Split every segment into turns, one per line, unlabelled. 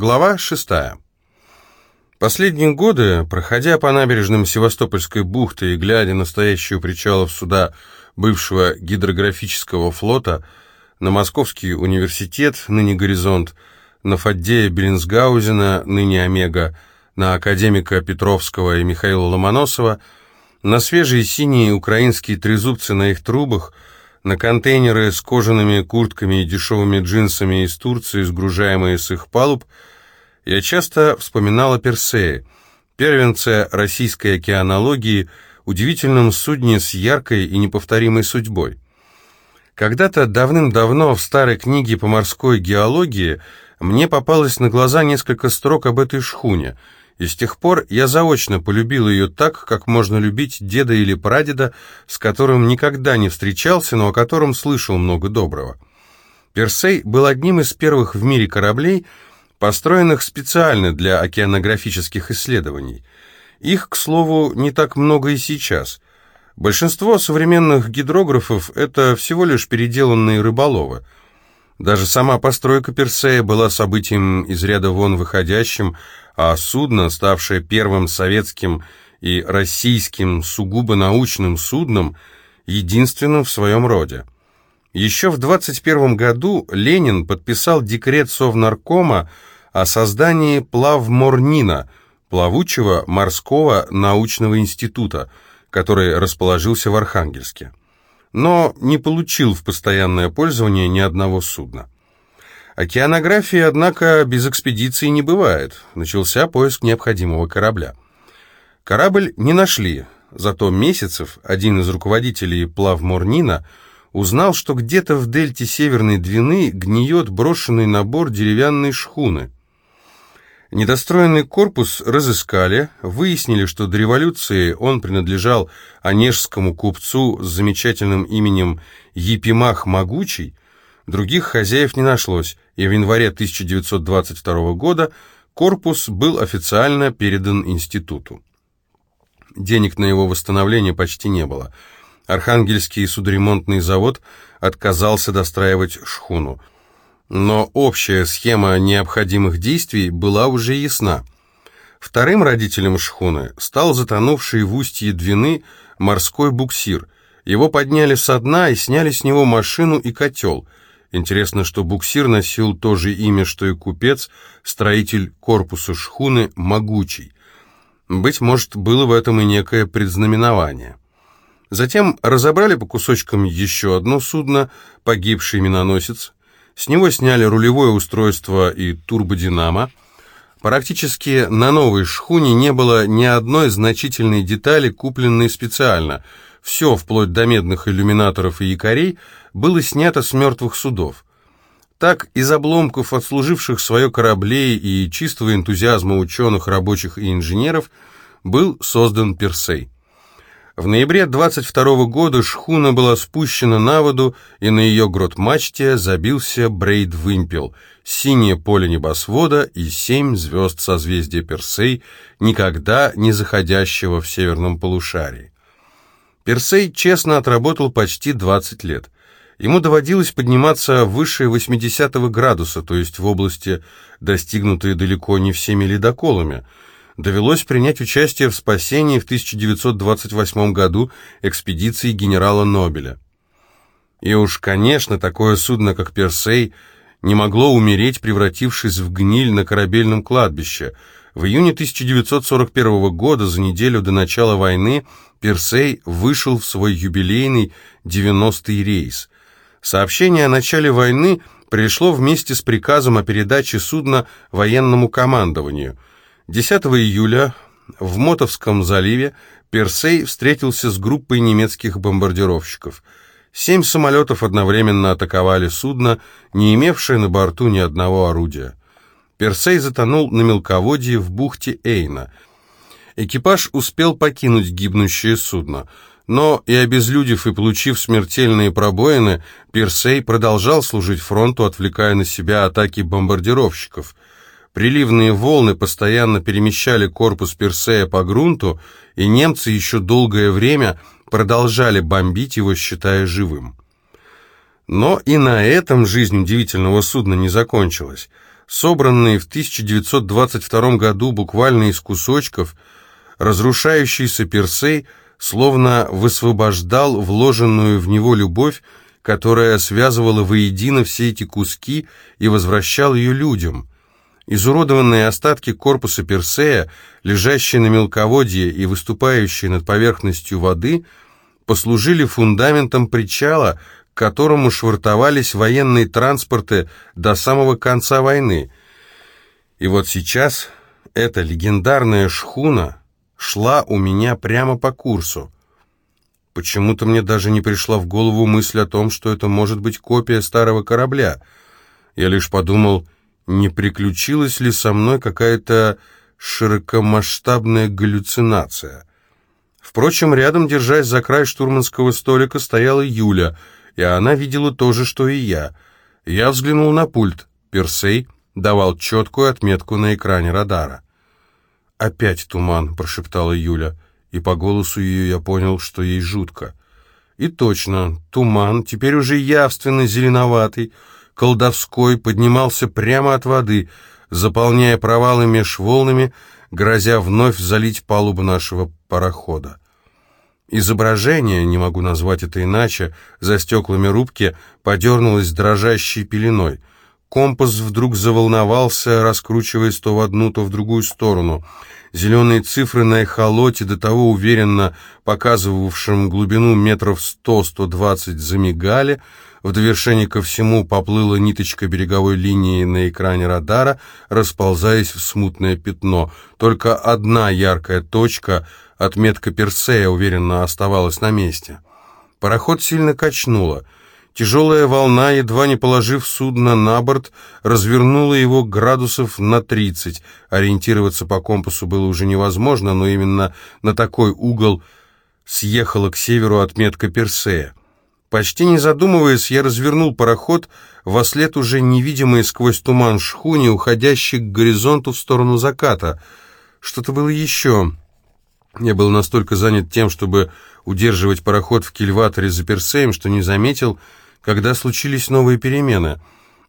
Глава шестая. Последние годы, проходя по набережным Севастопольской бухты и глядя на стоящую причалов суда бывшего гидрографического флота, на Московский университет, ныне «Горизонт», на Фаддея Беллинсгаузена, ныне «Омега», на академика Петровского и Михаила Ломоносова, на свежие синие украинские трезубцы на их трубах, на контейнеры с кожаными куртками и дешевыми джинсами из Турции, сгружаемые с их палуб, я часто вспоминала Персея, первенца российской океанологии, удивительном судне с яркой и неповторимой судьбой. Когда-то давным-давно в старой книге по морской геологии мне попалось на глаза несколько строк об этой шхуне, и с тех пор я заочно полюбил ее так, как можно любить деда или прадеда, с которым никогда не встречался, но о котором слышал много доброго. Персей был одним из первых в мире кораблей, построенных специально для океанографических исследований. Их, к слову, не так много и сейчас. Большинство современных гидрографов – это всего лишь переделанные рыболовы. Даже сама постройка Персея была событием из ряда вон выходящим, а судно, ставшее первым советским и российским сугубо научным судном, единственным в своем роде. Еще в 21 году Ленин подписал декрет Совнаркома о создании плавморнина, плавучего морского научного института, который расположился в Архангельске. Но не получил в постоянное пользование ни одного судна. Океанографии, однако, без экспедиции не бывает. Начался поиск необходимого корабля. Корабль не нашли, зато Месяцев, один из руководителей плавморнина, узнал, что где-то в дельте Северной Двины гниет брошенный набор деревянной шхуны. Недостроенный корпус разыскали, выяснили, что до революции он принадлежал онежскому купцу с замечательным именем Епимах Могучий, других хозяев не нашлось, и в январе 1922 года корпус был официально передан институту. Денег на его восстановление почти не было. Архангельский судоремонтный завод отказался достраивать шхуну – но общая схема необходимых действий была уже ясна. Вторым родителем шхуны стал затонувший в устье Двины морской буксир. Его подняли со дна и сняли с него машину и котел. Интересно, что буксир носил то же имя, что и купец, строитель корпуса шхуны «Могучий». Быть может, было в этом и некое предзнаменование. Затем разобрали по кусочкам еще одно судно, погибший миноносец, с него сняли рулевое устройство и турбодинамо. Практически на новой шхуне не было ни одной значительной детали, купленной специально. Все, вплоть до медных иллюминаторов и якорей, было снято с мертвых судов. Так, из обломков отслуживших свое кораблей и чистого энтузиазма ученых, рабочих и инженеров был создан Персей. В ноябре 22 года шхуна была спущена на воду, и на ее грот-мачте забился брейд-вымпел, синее поле небосвода и семь звезд созвездия Персей, никогда не заходящего в северном полушарии. Персей честно отработал почти 20 лет. Ему доводилось подниматься выше 80 градуса, то есть в области, достигнутой далеко не всеми ледоколами – довелось принять участие в спасении в 1928 году экспедиции генерала Нобеля. И уж, конечно, такое судно, как «Персей», не могло умереть, превратившись в гниль на корабельном кладбище. В июне 1941 года, за неделю до начала войны, «Персей» вышел в свой юбилейный 90-й рейс. Сообщение о начале войны пришло вместе с приказом о передаче судна военному командованию – 10 июля в Мотовском заливе Персей встретился с группой немецких бомбардировщиков. Семь самолетов одновременно атаковали судно, не имевшее на борту ни одного орудия. Персей затонул на мелководье в бухте Эйна. Экипаж успел покинуть гибнущее судно, но и обезлюдив и получив смертельные пробоины, Персей продолжал служить фронту, отвлекая на себя атаки бомбардировщиков – Приливные волны постоянно перемещали корпус Персея по грунту, и немцы еще долгое время продолжали бомбить его, считая живым. Но и на этом жизнь удивительного судна не закончилась. собранный в 1922 году буквально из кусочков, разрушающийся Персей словно высвобождал вложенную в него любовь, которая связывала воедино все эти куски и возвращал ее людям. Изуродованные остатки корпуса Персея, лежащие на мелководье и выступающие над поверхностью воды, послужили фундаментом причала, к которому швартовались военные транспорты до самого конца войны. И вот сейчас эта легендарная шхуна шла у меня прямо по курсу. Почему-то мне даже не пришла в голову мысль о том, что это может быть копия старого корабля. Я лишь подумал, не приключилась ли со мной какая-то широкомасштабная галлюцинация. Впрочем, рядом, держась за край штурманского столика, стояла Юля, и она видела то же, что и я. Я взглянул на пульт. Персей давал четкую отметку на экране радара. «Опять туман», — прошептала Юля, и по голосу ее я понял, что ей жутко. И точно, туман, теперь уже явственно зеленоватый, колдовской, поднимался прямо от воды, заполняя провалы меж волнами, грозя вновь залить палубу нашего парохода. Изображение, не могу назвать это иначе, за стеклами рубки подернулось дрожащей пеленой. Компас вдруг заволновался, раскручиваясь то в одну, то в другую сторону. Зеленые цифры на эхолоте, до того уверенно показывавшем глубину метров сто-сто двадцать, замигали — в довершение ко всему поплыла ниточка береговой линии на экране радара, расползаясь в смутное пятно. Только одна яркая точка, отметка Персея, уверенно оставалась на месте. Пароход сильно качнуло. Тяжелая волна, едва не положив судно на борт, развернула его градусов на 30. Ориентироваться по компасу было уже невозможно, но именно на такой угол съехала к северу отметка Персея. Почти не задумываясь, я развернул пароход во след уже невидимой сквозь туман шхуни, уходящей к горизонту в сторону заката. Что-то было еще. Я был настолько занят тем, чтобы удерживать пароход в кильваторе за Персеем, что не заметил, когда случились новые перемены.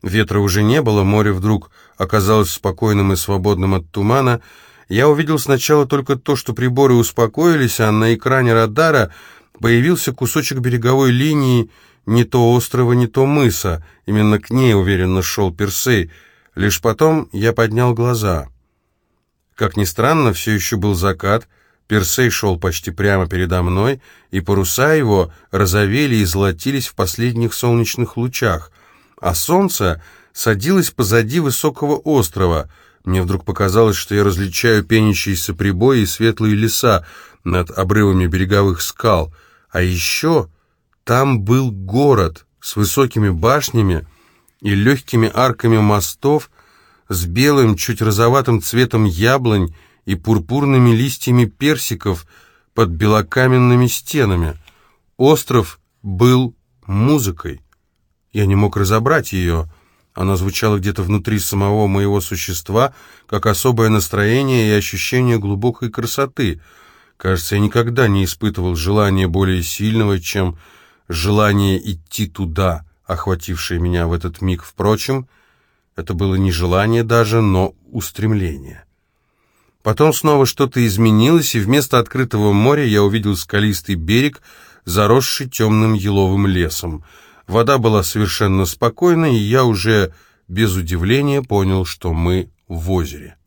Ветра уже не было, море вдруг оказалось спокойным и свободным от тумана. Я увидел сначала только то, что приборы успокоились, а на экране радара — Появился кусочек береговой линии не то острова, не то мыса. Именно к ней уверенно шел Персей. Лишь потом я поднял глаза. Как ни странно, все еще был закат. Персей шел почти прямо передо мной, и паруса его розовели и золотились в последних солнечных лучах. А солнце садилось позади высокого острова. Мне вдруг показалось, что я различаю пенящиеся прибои и светлые леса над обрывами береговых скал — а еще там был город с высокими башнями и легкими арками мостов, с белым, чуть розоватым цветом яблонь и пурпурными листьями персиков под белокаменными стенами. Остров был музыкой. Я не мог разобрать ее. Она звучала где-то внутри самого моего существа, как особое настроение и ощущение глубокой красоты — Кажется, я никогда не испытывал желания более сильного, чем желание идти туда, охватившее меня в этот миг. Впрочем, это было не желание даже, но устремление. Потом снова что-то изменилось, и вместо открытого моря я увидел скалистый берег, заросший темным еловым лесом. Вода была совершенно спокойна, и я уже без удивления понял, что мы в озере.